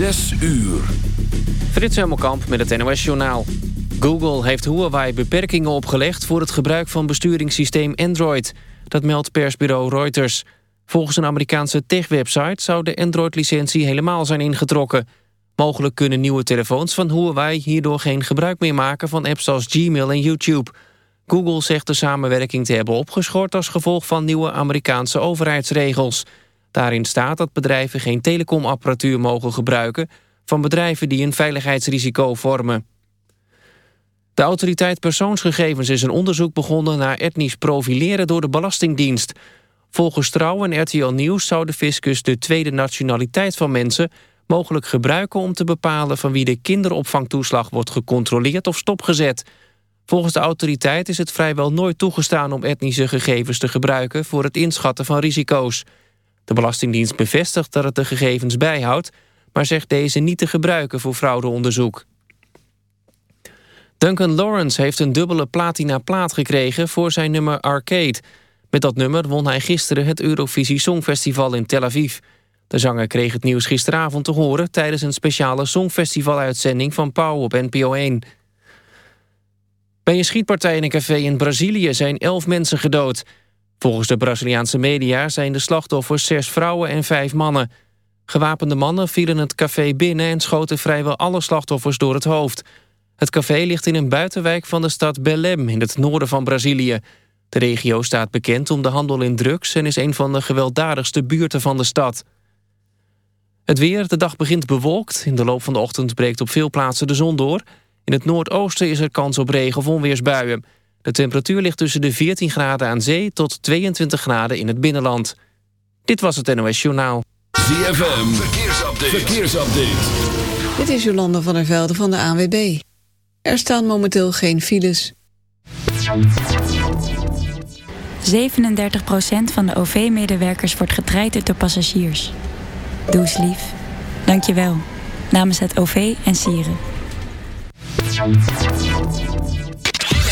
Zes uur. Frits Hemelkamp met het NOS Journaal. Google heeft Huawei beperkingen opgelegd... voor het gebruik van besturingssysteem Android. Dat meldt persbureau Reuters. Volgens een Amerikaanse tech-website... zou de Android-licentie helemaal zijn ingetrokken. Mogelijk kunnen nieuwe telefoons van Huawei... hierdoor geen gebruik meer maken van apps als Gmail en YouTube. Google zegt de samenwerking te hebben opgeschort... als gevolg van nieuwe Amerikaanse overheidsregels... Daarin staat dat bedrijven geen telecomapparatuur mogen gebruiken... van bedrijven die een veiligheidsrisico vormen. De autoriteit persoonsgegevens is een onderzoek begonnen... naar etnisch profileren door de Belastingdienst. Volgens Trouw en RTL Nieuws zou de fiscus de tweede nationaliteit van mensen... mogelijk gebruiken om te bepalen van wie de kinderopvangtoeslag wordt gecontroleerd of stopgezet... Volgens de autoriteit is het vrijwel nooit toegestaan om etnische gegevens te gebruiken voor het inschatten van risico's. De Belastingdienst bevestigt dat het de gegevens bijhoudt... maar zegt deze niet te gebruiken voor fraudeonderzoek. Duncan Lawrence heeft een dubbele platina-plaat gekregen voor zijn nummer Arcade. Met dat nummer won hij gisteren het Eurovisie Songfestival in Tel Aviv. De zanger kreeg het nieuws gisteravond te horen... tijdens een speciale Songfestival-uitzending van Pauw op NPO 1. Bij een schietpartij in een café in Brazilië zijn elf mensen gedood... Volgens de Braziliaanse media zijn de slachtoffers zes vrouwen en vijf mannen. Gewapende mannen vielen het café binnen en schoten vrijwel alle slachtoffers door het hoofd. Het café ligt in een buitenwijk van de stad Belém in het noorden van Brazilië. De regio staat bekend om de handel in drugs en is een van de gewelddadigste buurten van de stad. Het weer, de dag begint bewolkt. In de loop van de ochtend breekt op veel plaatsen de zon door. In het noordoosten is er kans op regen of onweersbuien. De temperatuur ligt tussen de 14 graden aan zee tot 22 graden in het binnenland. Dit was het NOS Journaal. ZFM, verkeersupdate. verkeersupdate. Dit is Jolanda van der Velde van de ANWB. Er staan momenteel geen files. 37% van de OV-medewerkers wordt getraind door passagiers. Doe eens lief. Dank je wel. Namens het OV en Sieren.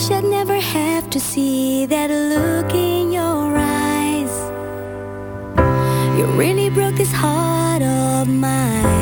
wish I'd never have to see that look in your eyes. You really broke this heart of mine.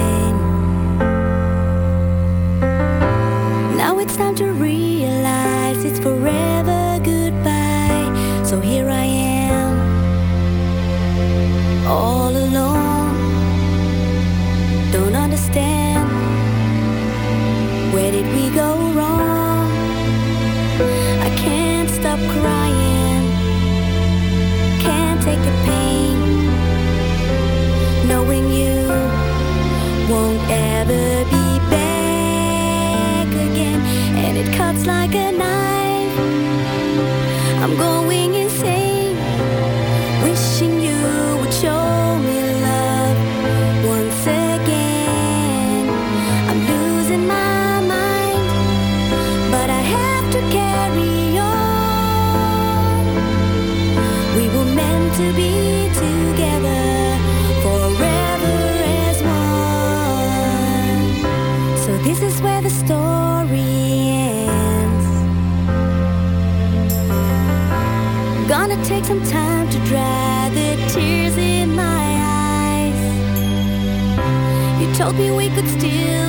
hoping we could still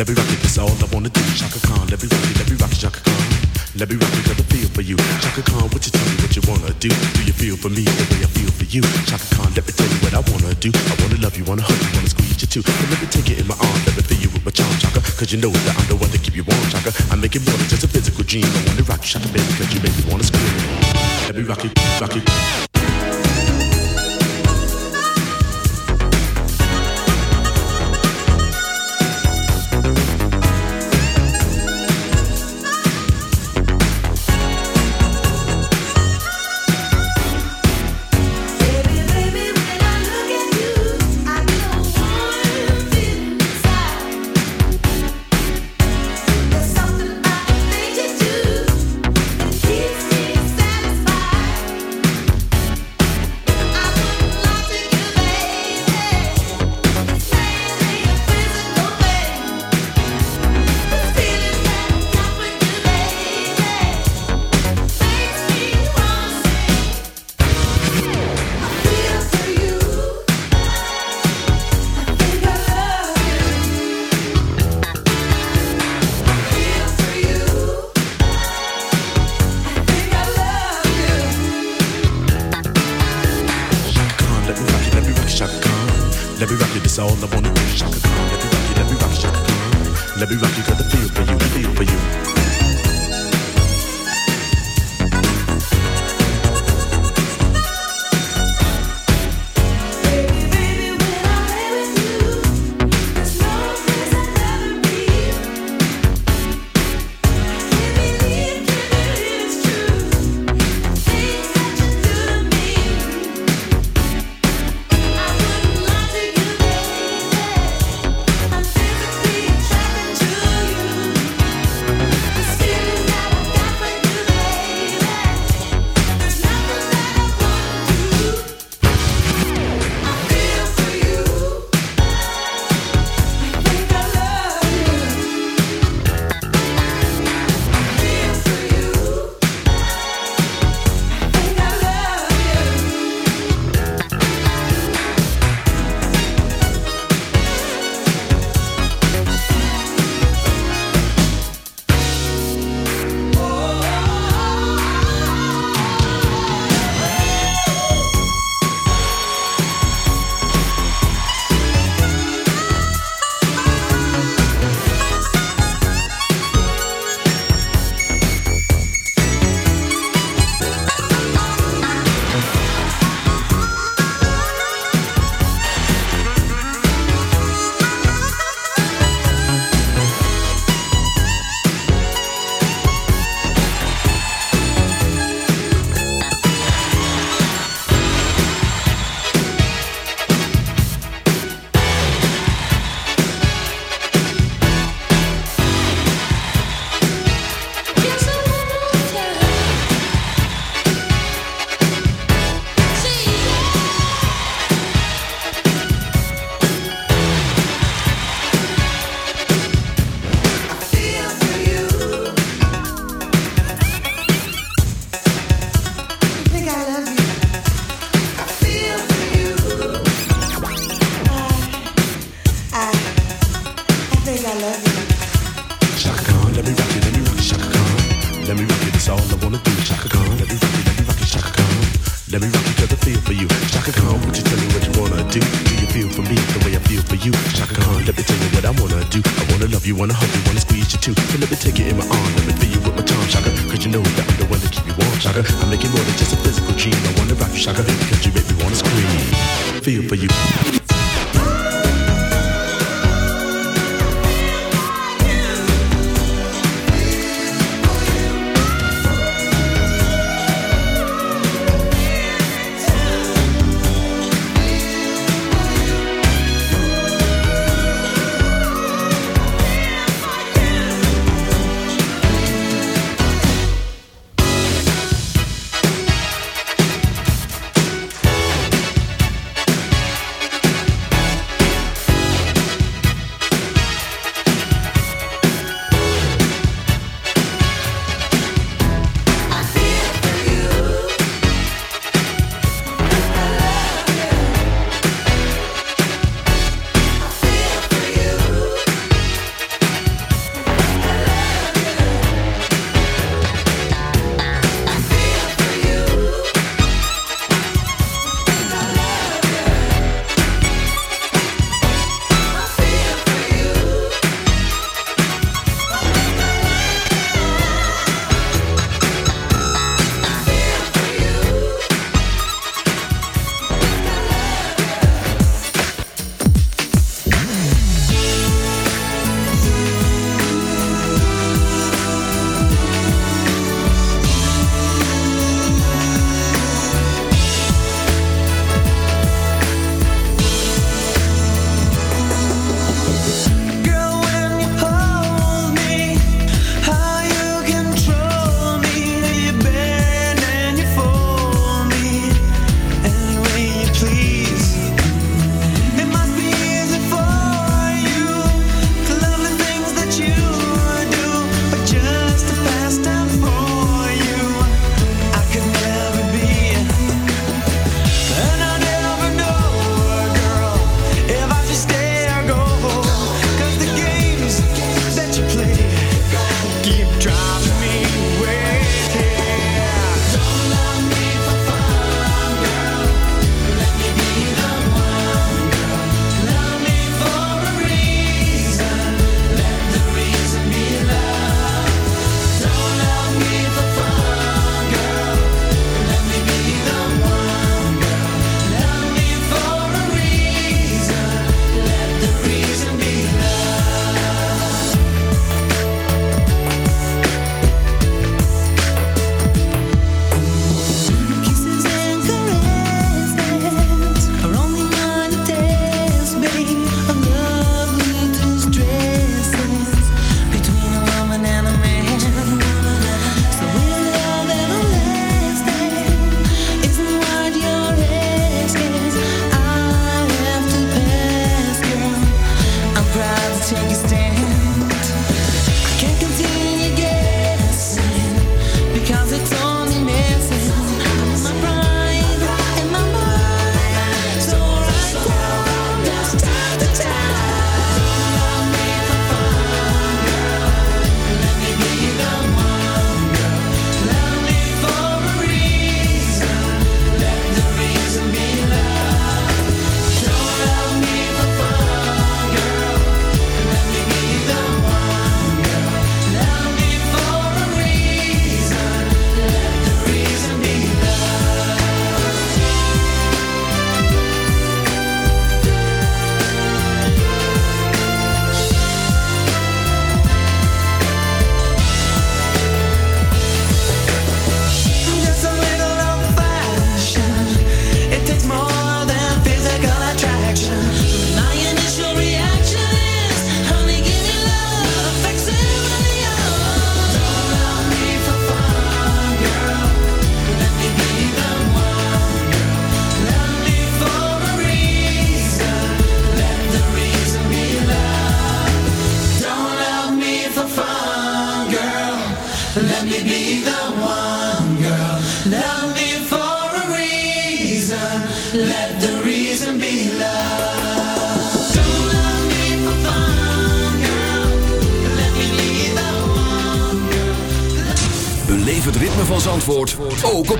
Let me rock it, that's all I wanna do. Shaka Khan, let me rock it, let me rock it, Shaka Khan. Let me rock it, cause I feel for you. Shaka Khan, what you tell me what you wanna do? Do you feel for me the way I feel for you? Shaka Khan, let me tell you what I wanna do. I wanna love you, wanna hug you, wanna squeeze you too. And let me take it in my arms, let me feel you with my charm, Shaka. Cause you know that I'm the one to keep you warm, Shaka. I make it more than just a physical dream. I wanna rock you, Shaka, baby, cause you make me wanna scream. Let me rock it, rock it. Let me rock you, that's all I wanna do. Let me rock you, let me rock you, Let me rock you, got the feel for you, feel for you.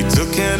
You took it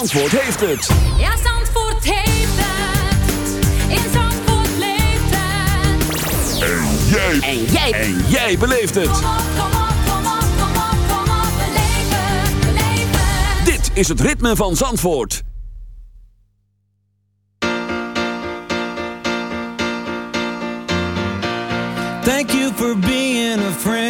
Zandvoort heeft het. Ja, Zandvoort heeft het. In Zandvoort leeft het. En jij. En jij. En jij beleeft het. Kom op, kom op, kom op, kom op, kom op. Beleef het, beleef het. Dit is het ritme van Zandvoort. Thank you for being a friend.